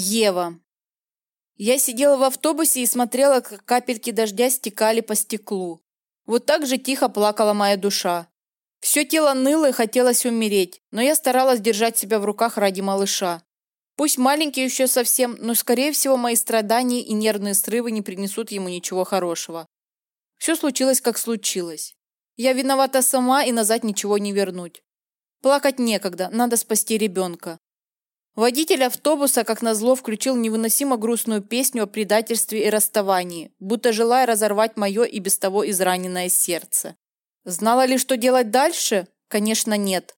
Ева. Я сидела в автобусе и смотрела, как капельки дождя стекали по стеклу. Вот так же тихо плакала моя душа. Все тело ныло и хотелось умереть, но я старалась держать себя в руках ради малыша. Пусть маленький еще совсем, но, скорее всего, мои страдания и нервные срывы не принесут ему ничего хорошего. Все случилось, как случилось. Я виновата сама и назад ничего не вернуть. Плакать некогда, надо спасти ребенка. Водитель автобуса, как назло, включил невыносимо грустную песню о предательстве и расставании, будто желая разорвать мое и без того израненное сердце. Знала ли, что делать дальше? Конечно, нет.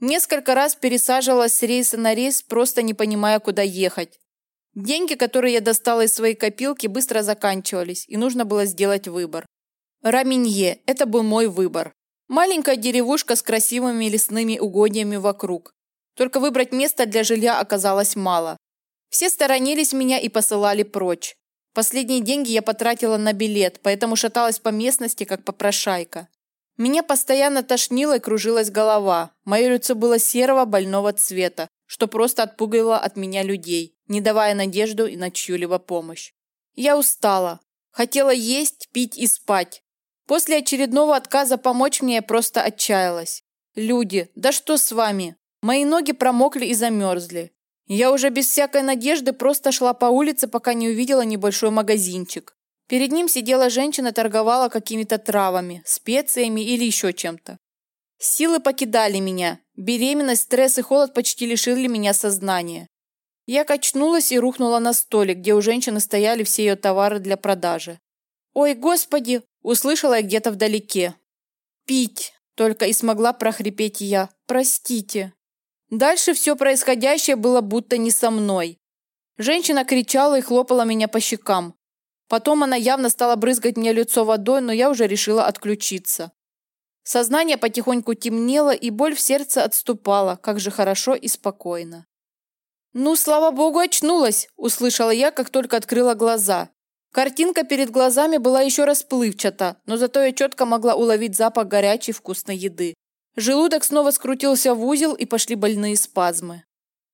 Несколько раз пересаживалась с рейса на рейс, просто не понимая, куда ехать. Деньги, которые я достала из своей копилки, быстро заканчивались, и нужно было сделать выбор. Раминье – это был мой выбор. Маленькая деревушка с красивыми лесными угодьями вокруг. Только выбрать место для жилья оказалось мало. Все сторонились меня и посылали прочь. Последние деньги я потратила на билет, поэтому шаталась по местности, как попрошайка. Меня постоянно тошнило и кружилась голова. Мое лицо было серого больного цвета, что просто отпугивало от меня людей, не давая надежду и на чью-либо помощь. Я устала. Хотела есть, пить и спать. После очередного отказа помочь мне я просто отчаялась. Люди, да что с вами? Мои ноги промокли и замерзли. Я уже без всякой надежды просто шла по улице, пока не увидела небольшой магазинчик. Перед ним сидела женщина, торговала какими-то травами, специями или еще чем-то. Силы покидали меня. Беременность, стресс и холод почти лишили меня сознания. Я качнулась и рухнула на столик, где у женщины стояли все ее товары для продажи. «Ой, господи!» – услышала я где-то вдалеке. «Пить!» – только и смогла прохрипеть я. «Простите!» Дальше все происходящее было будто не со мной. Женщина кричала и хлопала меня по щекам. Потом она явно стала брызгать мне лицо водой, но я уже решила отключиться. Сознание потихоньку темнело, и боль в сердце отступала, как же хорошо и спокойно. «Ну, слава богу, очнулась!» – услышала я, как только открыла глаза. Картинка перед глазами была еще расплывчата, но зато я четко могла уловить запах горячей вкусной еды. Желудок снова скрутился в узел и пошли больные спазмы.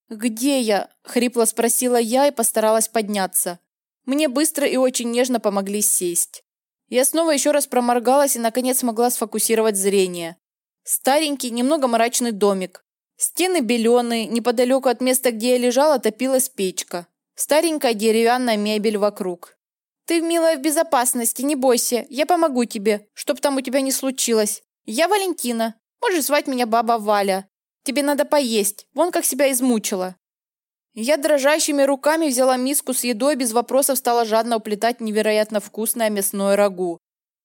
«Где я?» – хрипло спросила я и постаралась подняться. Мне быстро и очень нежно помогли сесть. Я снова еще раз проморгалась и, наконец, смогла сфокусировать зрение. Старенький, немного мрачный домик. Стены беленые, неподалеку от места, где я лежала, топилась печка. Старенькая деревянная мебель вокруг. «Ты, милая, в безопасности, не бойся, я помогу тебе, чтоб там у тебя не случилось. Я Валентина, Можешь звать меня баба Валя. Тебе надо поесть. Вон как себя измучила. Я дрожащими руками взяла миску с едой и без вопросов стала жадно уплетать невероятно вкусное мясное рагу.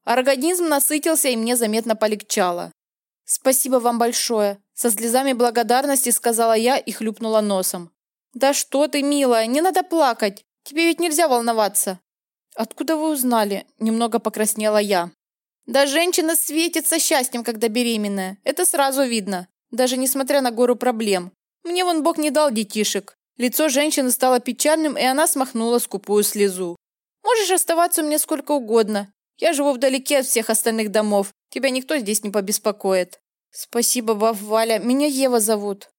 Организм насытился, и мне заметно полегчало. «Спасибо вам большое!» Со слезами благодарности сказала я и хлюпнула носом. «Да что ты, милая, не надо плакать! Тебе ведь нельзя волноваться!» «Откуда вы узнали?» Немного покраснела я. Да женщина светится счастьем, когда беременная. Это сразу видно, даже несмотря на гору проблем. Мне вон Бог не дал детишек. Лицо женщины стало печальным, и она смахнула скупую слезу. Можешь оставаться у меня сколько угодно. Я живу вдалеке от всех остальных домов. Тебя никто здесь не побеспокоит. Спасибо, баб Валя. Меня Ева зовут.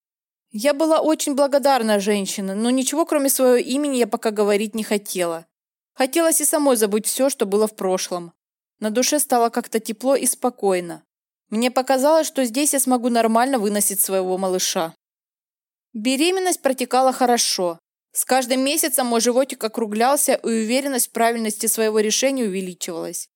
Я была очень благодарна женщине, но ничего кроме своего имени я пока говорить не хотела. Хотелось и самой забыть все, что было в прошлом. На душе стало как-то тепло и спокойно. Мне показалось, что здесь я смогу нормально выносить своего малыша. Беременность протекала хорошо. С каждым месяцем мой животик округлялся, и уверенность в правильности своего решения увеличивалась.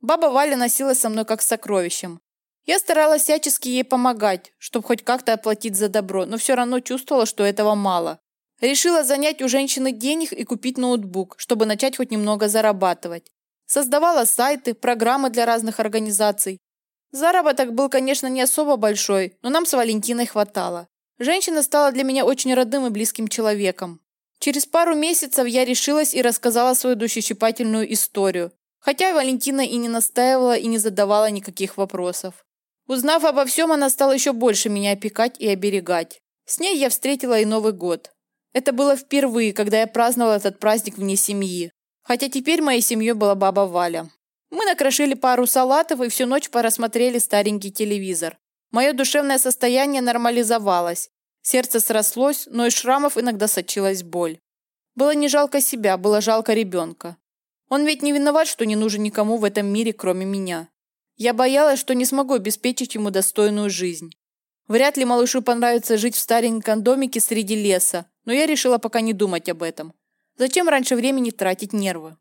Баба Валя носилась со мной как с сокровищем. Я старалась всячески ей помогать, чтобы хоть как-то оплатить за добро, но все равно чувствовала, что этого мало. Решила занять у женщины денег и купить ноутбук, чтобы начать хоть немного зарабатывать. Создавала сайты, программы для разных организаций. Заработок был, конечно, не особо большой, но нам с Валентиной хватало. Женщина стала для меня очень родным и близким человеком. Через пару месяцев я решилась и рассказала свою душещипательную историю. Хотя Валентина и не настаивала, и не задавала никаких вопросов. Узнав обо всем, она стала еще больше меня опекать и оберегать. С ней я встретила и Новый год. Это было впервые, когда я праздновала этот праздник вне семьи. Хотя теперь моей семьей была баба Валя. Мы накрошили пару салатов и всю ночь просмотрели старенький телевизор. Мое душевное состояние нормализовалось. Сердце срослось, но из шрамов иногда сочилась боль. Было не жалко себя, было жалко ребенка. Он ведь не виноват, что не нужен никому в этом мире, кроме меня. Я боялась, что не смогу обеспечить ему достойную жизнь. Вряд ли малышу понравится жить в стареньком домике среди леса, но я решила пока не думать об этом. Зачем раньше времени тратить нервы?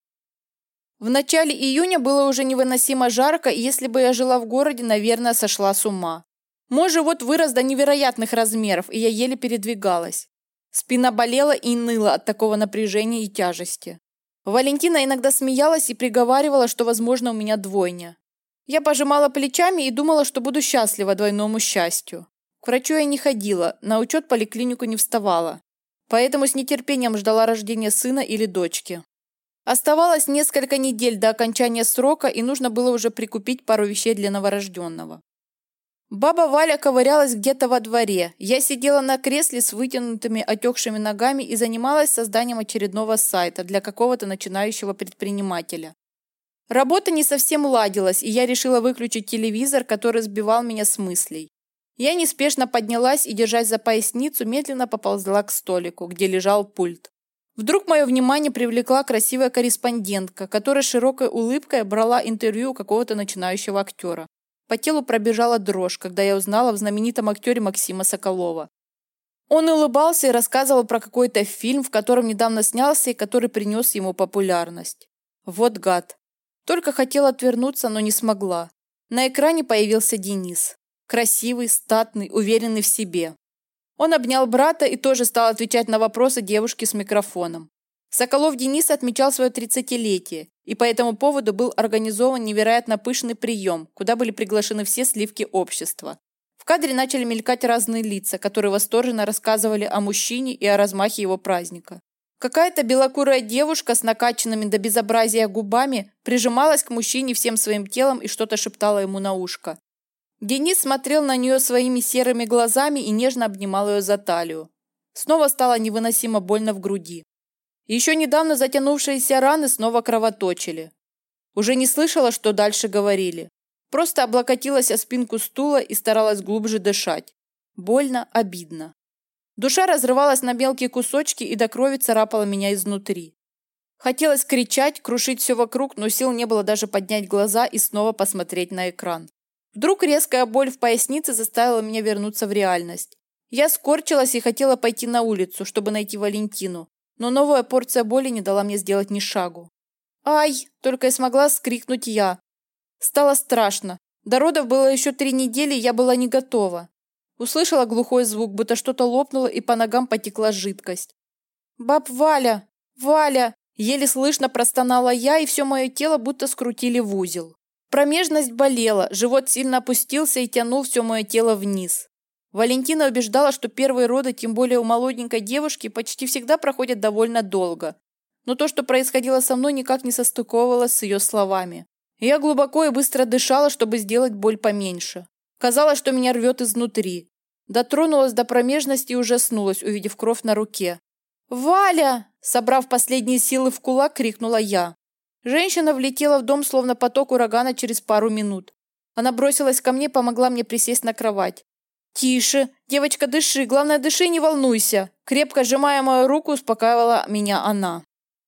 В начале июня было уже невыносимо жарко, и если бы я жила в городе, наверное, сошла с ума. Мой живот вырос до невероятных размеров, и я еле передвигалась. Спина болела и ныла от такого напряжения и тяжести. Валентина иногда смеялась и приговаривала, что, возможно, у меня двойня. Я пожимала плечами и думала, что буду счастлива двойному счастью. К врачу я не ходила, на учет поликлинику не вставала. Поэтому с нетерпением ждала рождения сына или дочки. Оставалось несколько недель до окончания срока, и нужно было уже прикупить пару вещей для новорожденного. Баба Валя ковырялась где-то во дворе. Я сидела на кресле с вытянутыми отекшими ногами и занималась созданием очередного сайта для какого-то начинающего предпринимателя. Работа не совсем ладилась, и я решила выключить телевизор, который сбивал меня с мыслей. Я неспешно поднялась и, держась за поясницу, медленно поползла к столику, где лежал пульт. Вдруг мое внимание привлекла красивая корреспондентка, которая широкой улыбкой брала интервью у какого-то начинающего актера. По телу пробежала дрожь, когда я узнала в знаменитом актере Максима Соколова. Он улыбался и рассказывал про какой-то фильм, в котором недавно снялся и который принес ему популярность. Вот гад. Только хотела отвернуться, но не смогла. На экране появился Денис. Красивый, статный, уверенный в себе. Он обнял брата и тоже стал отвечать на вопросы девушки с микрофоном. Соколов Денис отмечал свое тридцатилетие, и по этому поводу был организован невероятно пышный прием, куда были приглашены все сливки общества. В кадре начали мелькать разные лица, которые восторженно рассказывали о мужчине и о размахе его праздника. Какая-то белокурая девушка с накачанными до безобразия губами прижималась к мужчине всем своим телом и что-то шептала ему на ушко. Денис смотрел на нее своими серыми глазами и нежно обнимал ее за талию. Снова стало невыносимо больно в груди. Еще недавно затянувшиеся раны снова кровоточили. Уже не слышала, что дальше говорили. Просто облокотилась о спинку стула и старалась глубже дышать. Больно, обидно. Душа разрывалась на мелкие кусочки и до крови царапала меня изнутри. Хотелось кричать, крушить все вокруг, но сил не было даже поднять глаза и снова посмотреть на экран. Вдруг резкая боль в пояснице заставила меня вернуться в реальность. Я скорчилась и хотела пойти на улицу, чтобы найти Валентину, но новая порция боли не дала мне сделать ни шагу. «Ай!» – только и смогла скрикнуть я. Стало страшно. До родов было еще три недели, я была не готова. Услышала глухой звук, будто что-то лопнуло и по ногам потекла жидкость. «Баб Валя! Валя!» Еле слышно простонала я, и все мое тело будто скрутили в узел. Промежность болела, живот сильно опустился и тянул все мое тело вниз. Валентина убеждала, что первые роды, тем более у молоденькой девушки, почти всегда проходят довольно долго. Но то, что происходило со мной, никак не состыковывалось с ее словами. Я глубоко и быстро дышала, чтобы сделать боль поменьше. Казалось, что меня рвет изнутри. Дотронулась до промежности и ужаснулась, увидев кровь на руке. «Валя!» Собрав последние силы в кулак, крикнула я. Женщина влетела в дом, словно поток урагана, через пару минут. Она бросилась ко мне, помогла мне присесть на кровать. «Тише! Девочка, дыши! Главное, дыши, не волнуйся!» Крепко сжимая мою руку, успокаивала меня она.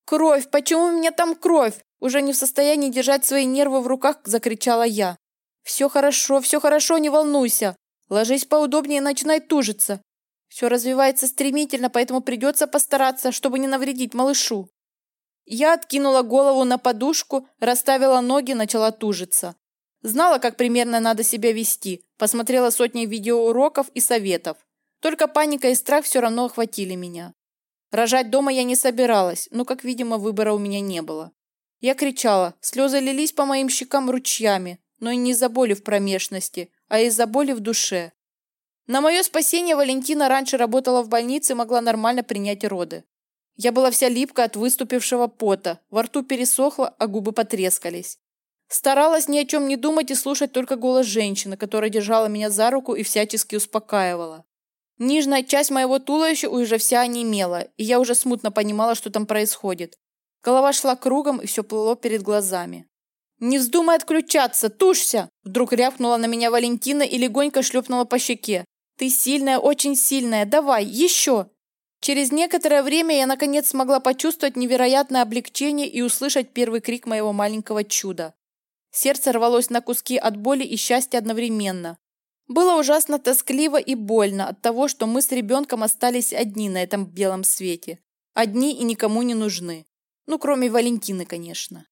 «Кровь! Почему у меня там кровь?» Уже не в состоянии держать свои нервы в руках, закричала я. «Все хорошо, все хорошо, не волнуйся! Ложись поудобнее и начинай тужиться. Все развивается стремительно, поэтому придется постараться, чтобы не навредить малышу». Я откинула голову на подушку, расставила ноги, начала тужиться. Знала, как примерно надо себя вести, посмотрела сотни видеоуроков и советов. Только паника и страх все равно охватили меня. Рожать дома я не собиралась, но, как видимо, выбора у меня не было. Я кричала, слезы лились по моим щекам ручьями, но и не из-за боли в промежности, а из-за боли в душе. На мое спасение Валентина раньше работала в больнице и могла нормально принять роды. Я была вся липкая от выступившего пота, во рту пересохло, а губы потрескались. Старалась ни о чем не думать и слушать только голос женщины, которая держала меня за руку и всячески успокаивала. Нижняя часть моего туловища уже вся онемела, и я уже смутно понимала, что там происходит. Голова шла кругом, и все плыло перед глазами. «Не вздумай отключаться! Тушься!» Вдруг рявкнула на меня Валентина и легонько шлепнула по щеке. «Ты сильная, очень сильная! Давай, еще!» Через некоторое время я наконец смогла почувствовать невероятное облегчение и услышать первый крик моего маленького чуда. Сердце рвалось на куски от боли и счастья одновременно. Было ужасно тоскливо и больно от того, что мы с ребенком остались одни на этом белом свете. Одни и никому не нужны. Ну, кроме Валентины, конечно.